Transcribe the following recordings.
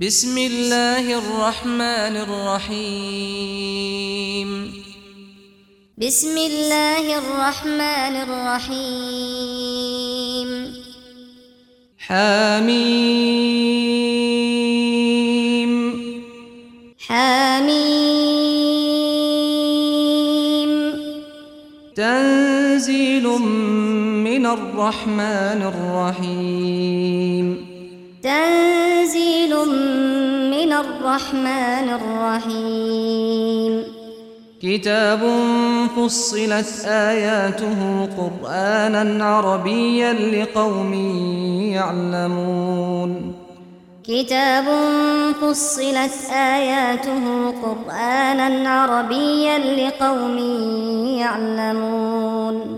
بسم الله الرحمن الرحيم بسم الله الرحمن الرحيم حميم حميم تنزيل من الرحمن الرحيم تنزيل تنزيل من الرحمن الرحيم. كتاب فصلت آياته قرآنا عربيا لقوم يعلمون. كتاب فصلت آياته قرآنا عربيا لقوم يعلمون.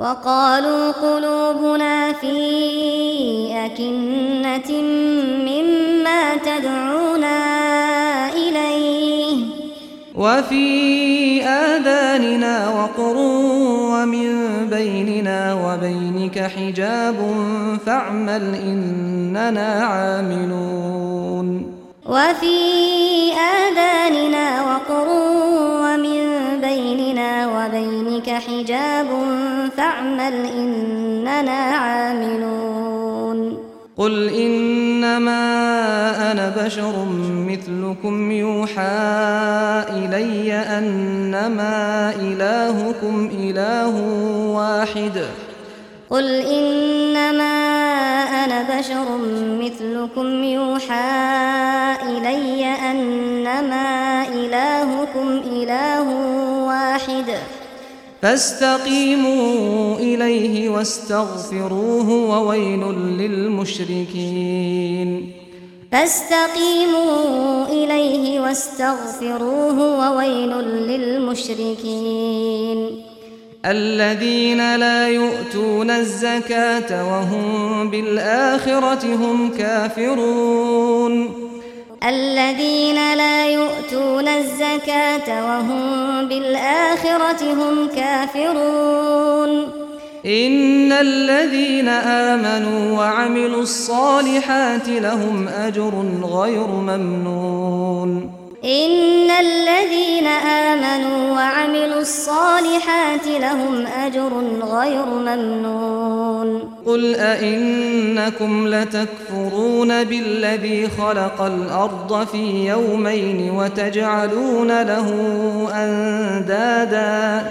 وقالوا قلوبنا في أكنة مما تدعونا إليه. وفي آذاننا وقر ومن بيننا وبينك حجاب فاعمل إننا عاملون. وفي آذاننا وقر بيننا وبينك حجاب فاعمل إننا عاملون. قل إنما أنا بشر مثلكم يوحى إلي أنما إلهكم إله واحد. قل إنما أنا بشر مثلكم يوحى إلي أنما فاستقيموا إليه واستغفروه وويل للمشركين. فاستقيموا إليه واستغفروه وويل للمشركين. الذين لا يؤتون الزكاة وهم بالآخرة هم كافرون. الذين لا يؤتون الزكاة وهم بالآخرة هم كافرون. إن الذين آمنوا وعملوا الصالحات لهم أجر غير ممنون. ان الذين امنوا وعملوا الصالحات لهم اجر غير ممنون قل انكم لتكفرون بالذي خلق الأرض في يومين وتجعلون له اندادا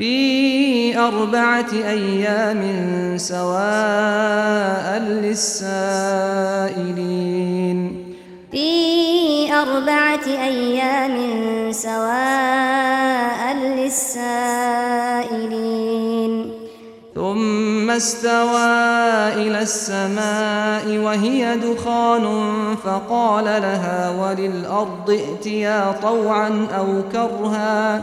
في أربعة أيام سواء للسائلين في أربعة أيام سواء للسائلين ثم استوى إلى السماء وهي دخان فقال لها وللأرض ائتيا طوعا أو كرها ثم استوى إلى السماء وهي دخان فقال لها وللأرض ائتيا طوعا أو كرها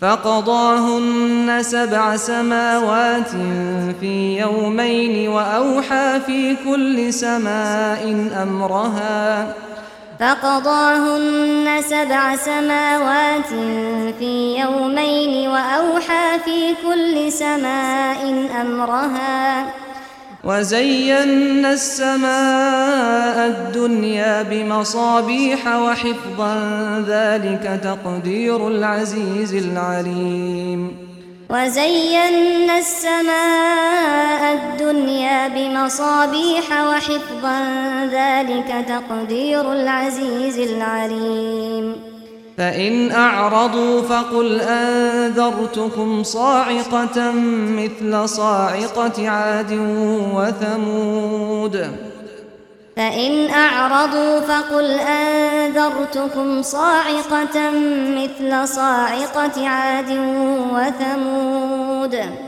فقضاهن سبع سماوات في يومين وأوحى في كل سماء أمرها. فقضاهن سبع سماوات في يومين وأوحى في كل سماء أمرها. وزينا السماء الدنيا بمصابيح وحفظا ذلك تقدير العزيز العليم. وزينا السماء الدنيا بمصابيح وحفظا ذلك تقدير العزيز العليم. فإن أعرضوا فقل أنذرتكم صاعقة مثل صاعقة عاد وثمود. فإن أعرضوا فقل أنذرتكم صاعقة مثل صاعقة عاد وثمود.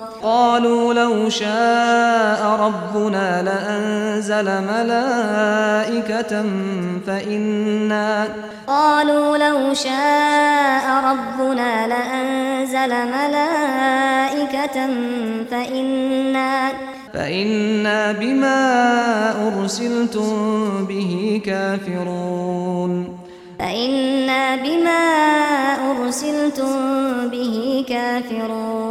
قالوا لو شاء ربنا لأنزل ملائكة فإنا قالوا لو شاء ربنا لأنزل ملائكة فإنا فإنا بما أرسلتم به كافرون. فإنا بما أرسلتم به كافرون.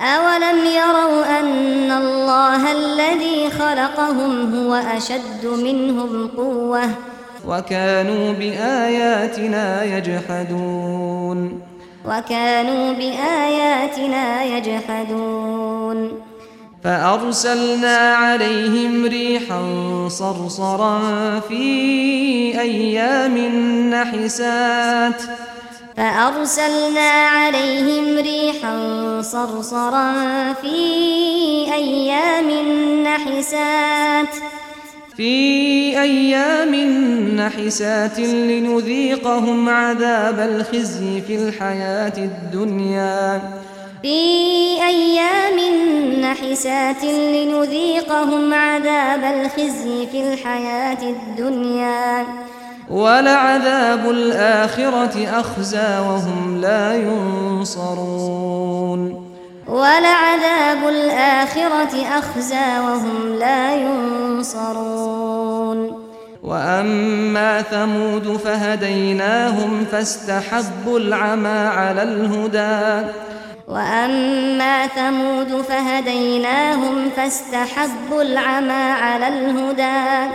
اولم يروا ان الله الذي خلقهم هو اشد منهم قوه وكانوا باياتنا يجحدون وكانوا باياتنا يجحدون فارسلنا عليهم ريحا صرصرا في أيام نحسات فأرسلنا عليهم ريحا صرصرا في أيام نحسات في أيام نحسات لنذيقهم عذاب الخزي في الحياة الدنيا. في أيام نحسات لنذيقهم عذاب الخزي في الحياة الدنيا. ولعذاب الآخرة أخزى وهم لا ينصرون. ولعذاب الآخرة أخزى وهم لا ينصرون. وأما ثمود فهديناهم فاستحبوا العمى على الهدى. وأما ثمود فهديناهم فاستحبوا العمى على الهدى.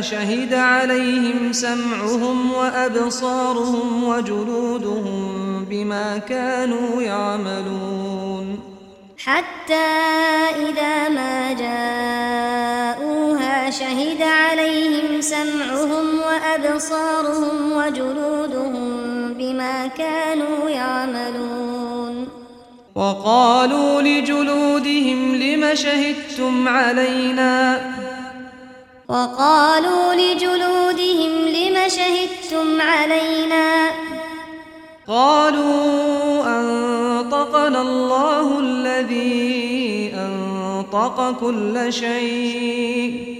شهد عليهم سمعهم وأبصارهم وجلودهم بما كانوا يعملون. حتى إذا ما جاءوها شهد عليهم سمعهم وأبصارهم وجلودهم بما كانوا يعملون. وقالوا لجلودهم لما شهدتم علينا؟ وقالوا لجلودهم لما شهدتم علينا؟ قالوا أنطقنا الله الذي أنطق كل شيء.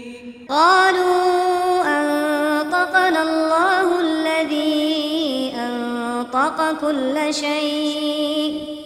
قالوا أنطقنا الله الذي أنطق كل شيء.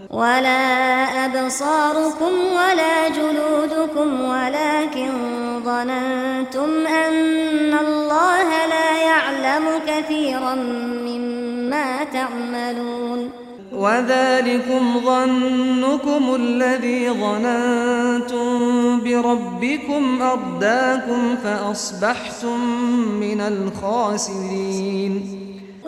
ولا أبصاركم ولا جلودكم ولكن ظننتم أن الله لا يعلم كثيرا مما تعملون. وذلكم ظنكم الذي ظننتم بربكم أرداكم فأصبحتم من الخاسرين.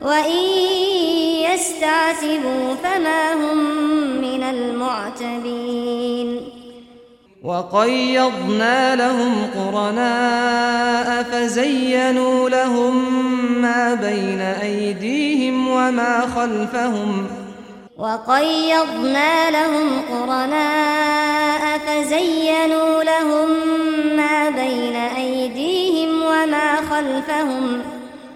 وَإِن يَسْتَعْتِبُوا فَمَا هُمْ مِنَ الْمُعْتَبِينَ وَقَيَّضْنَا لَهُمْ قُرَنَاءَ فَزَيَّنُوا لَهُم مَّا بَيْنَ أَيْدِيهِمْ وَمَا خَلْفَهُمْ وَقَيَّضْنَا لَهُمْ قُرَنَاءَ فَزَيَّنُوا لَهُم مَّا بَيْنَ أَيْدِيهِمْ وَمَا خَلْفَهُمْ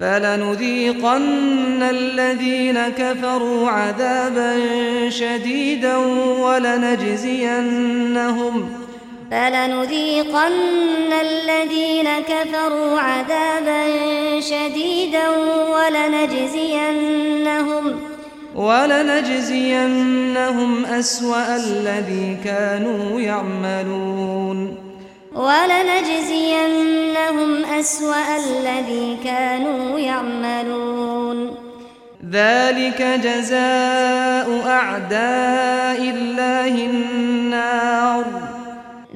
فلنذيقن الذين كفروا عذابا شديدا ولنجزينهم فلنذيقن الذين كفروا عذابا شديدا ولنجزينهم ولنجزينهم أسوأ الذي كانوا يعملون وَلَنَجْزِيَنَّهُمْ أَسْوَأَ الَّذِي كَانُوا يَعْمَلُونَ. ذَلِكَ جَزَاءُ أَعْدَاءِ اللَّهِ النَّارُ.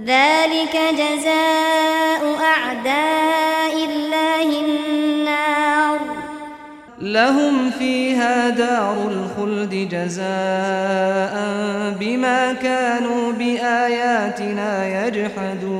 ذَلِكَ جَزَاءُ أَعْدَاءِ اللَّهِ النَّارُ. لَهُمْ فِيهَا دَارُ الْخُلْدِ جَزَاءً بِمَا كَانُوا بِآيَاتِنَا يَجْحَدُونَ.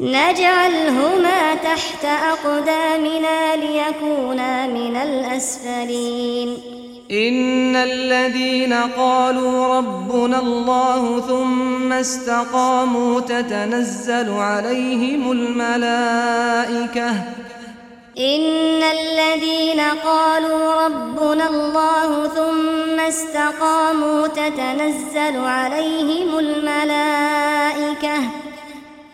نجعلهما تحت أقدامنا ليكونا من الأسفلين. إن الذين قالوا ربنا الله ثم استقاموا تتنزل عليهم الملائكة. إن الذين قالوا ربنا الله ثم استقاموا تتنزل عليهم الملائكة.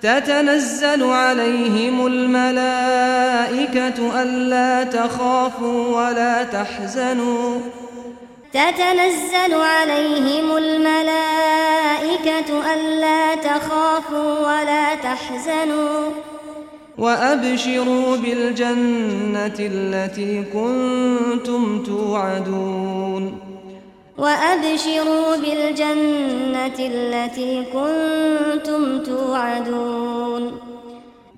تتنزل عليهم الملائكة ألا تخافوا ولا تحزنوا. تتنزل عليهم الملائكة ألا تخافوا ولا تحزنوا. وأبشروا بالجنة التي كنتم توعدون. وَأَبْشِرُوا بِالْجَنَّةِ الَّتِي كُنتُمْ تُوعَدُونَ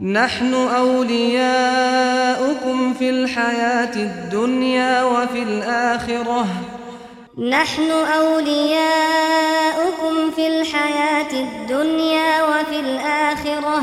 نَحْنُ أَوْلِيَاؤُكُمْ فِي الْحَيَاةِ الدُّنْيَا وَفِي الْآخِرَةِ. نَحْنُ أَوْلِيَاؤُكُمْ فِي الْحَيَاةِ الدُّنْيَا وَفِي الْآخِرَةِ.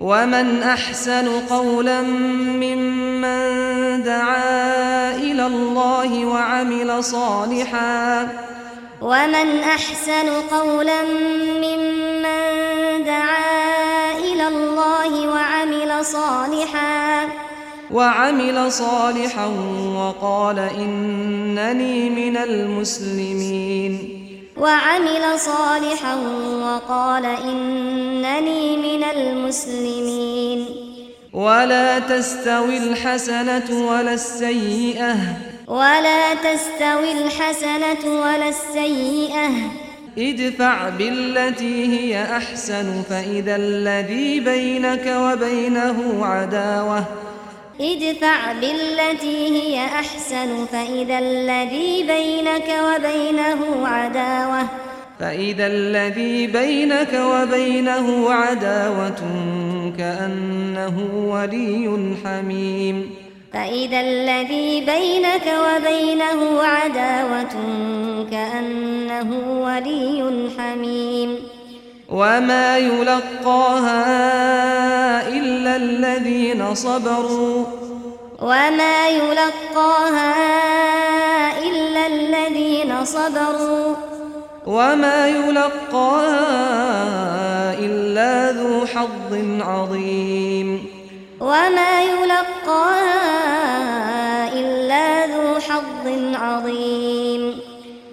ومن احسن قولا ممن دعا إلى الله وعمل صالحا ومن احسن قولا ممن دعا إلى الله وعمل صالحا وعمل صالحا وقال انني من المسلمين وعمل صالحا وقال إنني من المسلمين. ولا تستوي الحسنة ولا السيئة. ولا تستوي الحسنة ولا السيئة. ادفع بالتي هي أحسن فإذا الذي بينك وبينه عداوة. ادفع بالتي هي أحسن فإذا الذي بينك وبينه عداوة. فإذا الذي بينك وبينه عداوة كأنه ولي حميم. فإذا الذي بينك وبينه عداوة كأنه ولي حميم. وما يلقاها إلا الذين صبروا. وما يلقاها إلا الذين صبروا. وما يلقاها إلا ذو حظ عظيم. وما يلقاها إلا ذو حظ عظيم.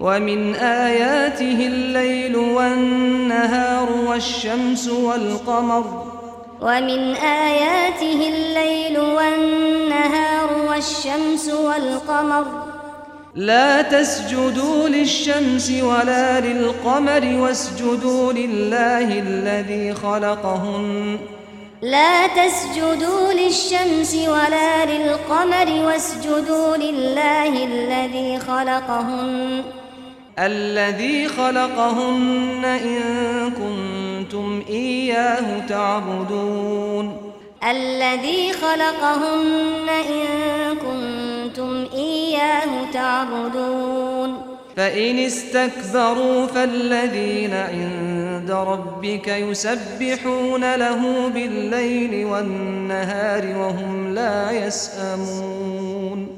ومن آياته الليل والنهار والشمس والقمر. ومن آياته الليل والنهار والشمس والقمر. لا تسجدوا للشمس ولا للقمر واسجدوا لله الذي خلقهن. لا تسجدوا للشمس ولا للقمر واسجدوا لله الذي خلقهن. الذي خلقهن إن كنتم إياه تعبدون. الذي خلقهن إن كنتم إياه تعبدون. فإن استكبروا فالذين عند ربك يسبحون له بالليل والنهار وهم لا يسأمون.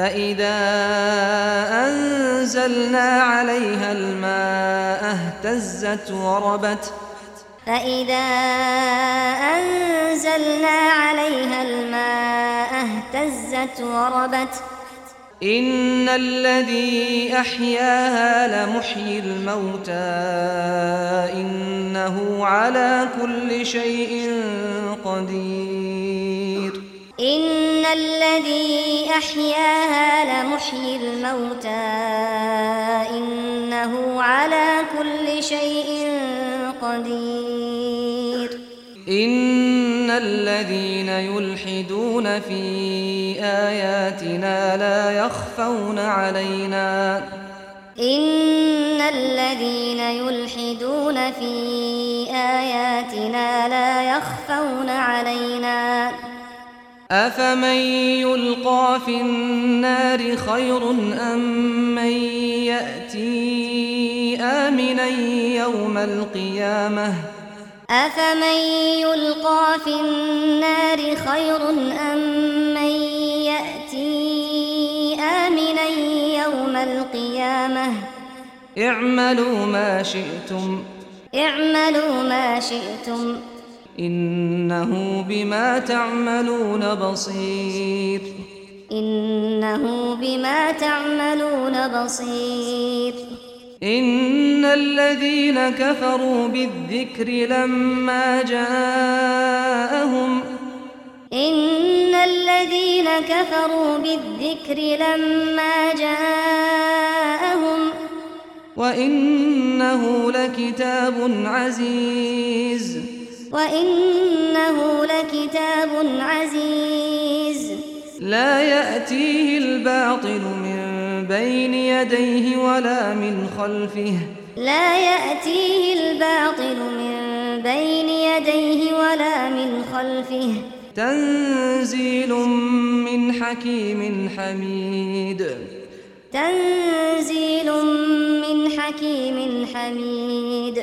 فإذا أنزلنا عليها الماء اهتزت وربت فإذا أنزلنا عليها الماء اهتزت وربت ان الذي احياها لمحيي الموتى انه على كل شيء قدير إن الذي أحياها لمحيي الموتى إنه على كل شيء قدير. إن الذين يلحدون في آياتنا لا يخفون علينا. إن الذين يلحدون في آياتنا لا يخفون علينا. أفمن يلقى في النار خير أم من يأتي آمنا يوم القيامة أفمن يلقى في النار خير أم من يأتي آمنا يوم القيامة اعملوا ما شئتم اعملوا ما شئتم إنه بما تعملون بصير. إنه بما تعملون بصير. إن الذين كفروا بالذكر لما جاءهم إن الذين كفروا بالذكر لما جاءهم وإنه لكتاب عزيز. وإنه لكتاب عزيز. لا يأتيه الباطل من بين يديه ولا من خلفه. لا يأتيه الباطل من بين يديه ولا من خلفه. تنزيل من حكيم حميد. تنزيل من حكيم حميد.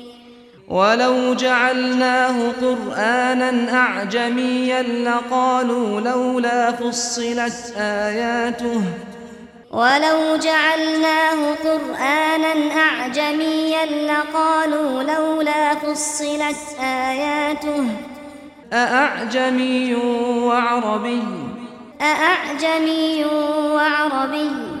ولو جعلناه قرآنا أعجميا لقالوا لولا فصلت آياته. ولو جعلناه قرآنا أعجميا لقالوا لولا فصلت آياته. أأعجمي وعربي؟ أأعجمي وعربي؟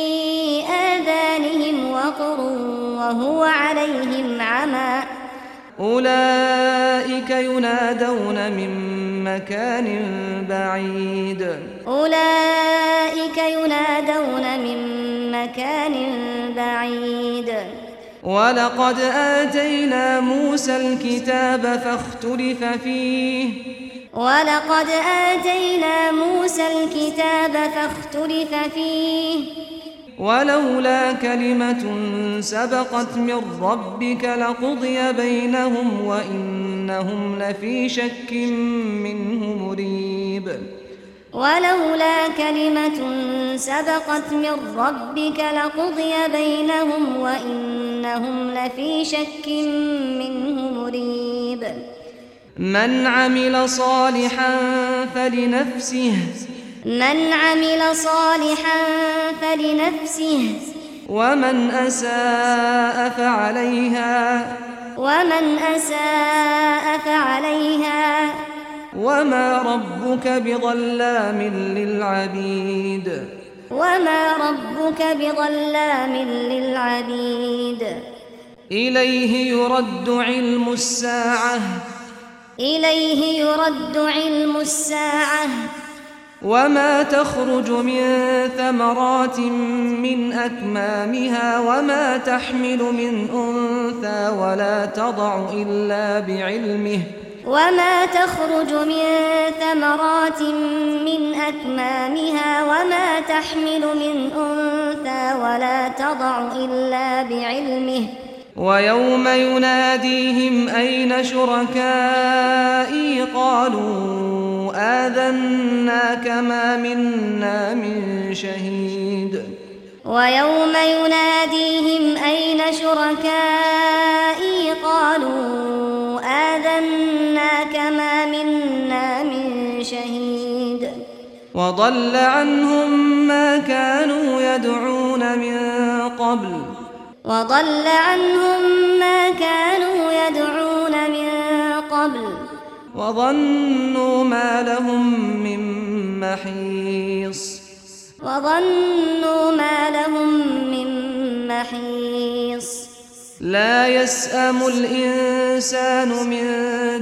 آذانهم وقر وهو عليهم عمى. أولئك ينادون من مكان بعيد. أولئك ينادون من مكان بعيد. ولقد آتينا موسى الكتاب فاختلف فيه. ولقد آتينا موسى الكتاب فاختلف فيه. ولولا كلمة سبقت من ربك لقضي بينهم وإنهم لفي شك منه مريب. ولولا كلمة سبقت من ربك لقضي بينهم وإنهم لفي شك منه مريب. من عمل صالحا فلنفسه من عمل صالحا فلنفسه. ومن أساء فعليها. ومن أساء فعليها. وما ربك بظلام للعبيد. وما ربك بظلام للعبيد. إليه يرد علم الساعة. إليه يرد علم الساعة. وما تخرج من ثمرات من أكمامها وما تحمل من أنثى ولا تضع إلا بعلمه وما تخرج من ثمرات من أكمامها وما تحمل من أنثى ولا تضع إلا بعلمه وَيَوْمَ يُنَادِيهِمْ أَيْنَ شُرَكَائِي قالون آذنا كما منا من شهيد. ويوم يناديهم أين شركائي؟ قالوا آذنا كما منا من شهيد. وضل عنهم ما كانوا يدعون من قبل. وضل عنهم ما كانوا يدعون من قبل. وظنوا ما لهم من محيص وظنوا ما لهم من محيص لا يسأم الإنسان من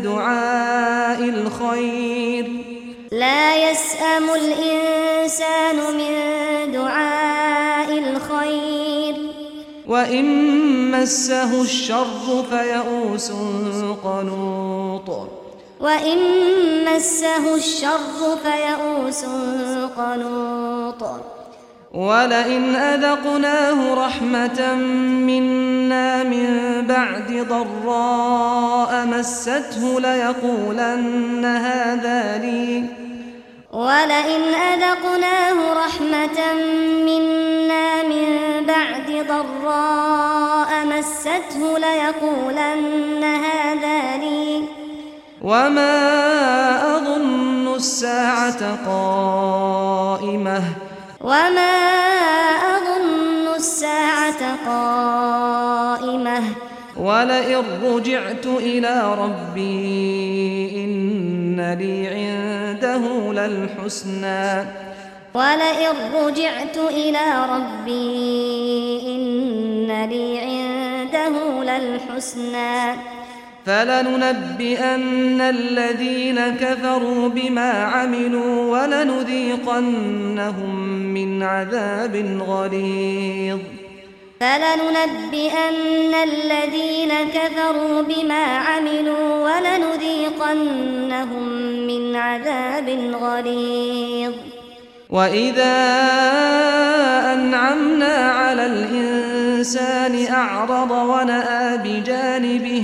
دعاء الخير لا يسأم الإنسان من دعاء الخير وإن مسه الشر فيئوس قنوط وَإِن مَّسَّهُ الشَّرُّ فَيَئُوسٌ قَنُوطٌ. وَلَئِنْ أَذَقْنَاهُ رَحْمَةً مِنَّا مِن بَعْدِ ضَرَّاءٍ مَّسَّتْهُ لَيَقُولَنَّ هَٰذَا لِي. وَلَئِنْ أَذَقْنَاهُ رَحْمَةً مِنَّا مِن بَعْدِ ضَرَّاءٍ مَّسَّتْهُ لَيَقُولَنَّ هَٰذَا لِي. وما أظن الساعة قائمة وما أظن الساعة قائمة ولئن رجعت إلى ربي إن لي عنده للحسنى ولئن رجعت إلى ربي إن لي عنده للحسنى فلننبئن الذين كفروا بما عملوا ولنذيقنهم من عذاب غليظ. فلننبئن الذين كفروا بما عملوا ولنذيقنهم من عذاب غليظ. وَإِذَا أَنْعَمْنَا عَلَى الْإِنْسَانِ أَعْرَضَ وَنَأَى بِجَانِبِهِ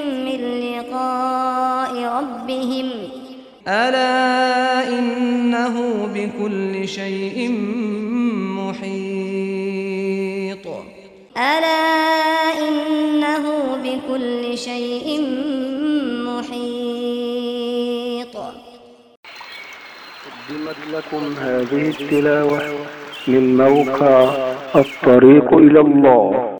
ربهم ألا إنه بكل شيء محيط. ألا إنه بكل شيء محيط. قدمت لكم هذه التلاوة من موقع الطريق إلى الله.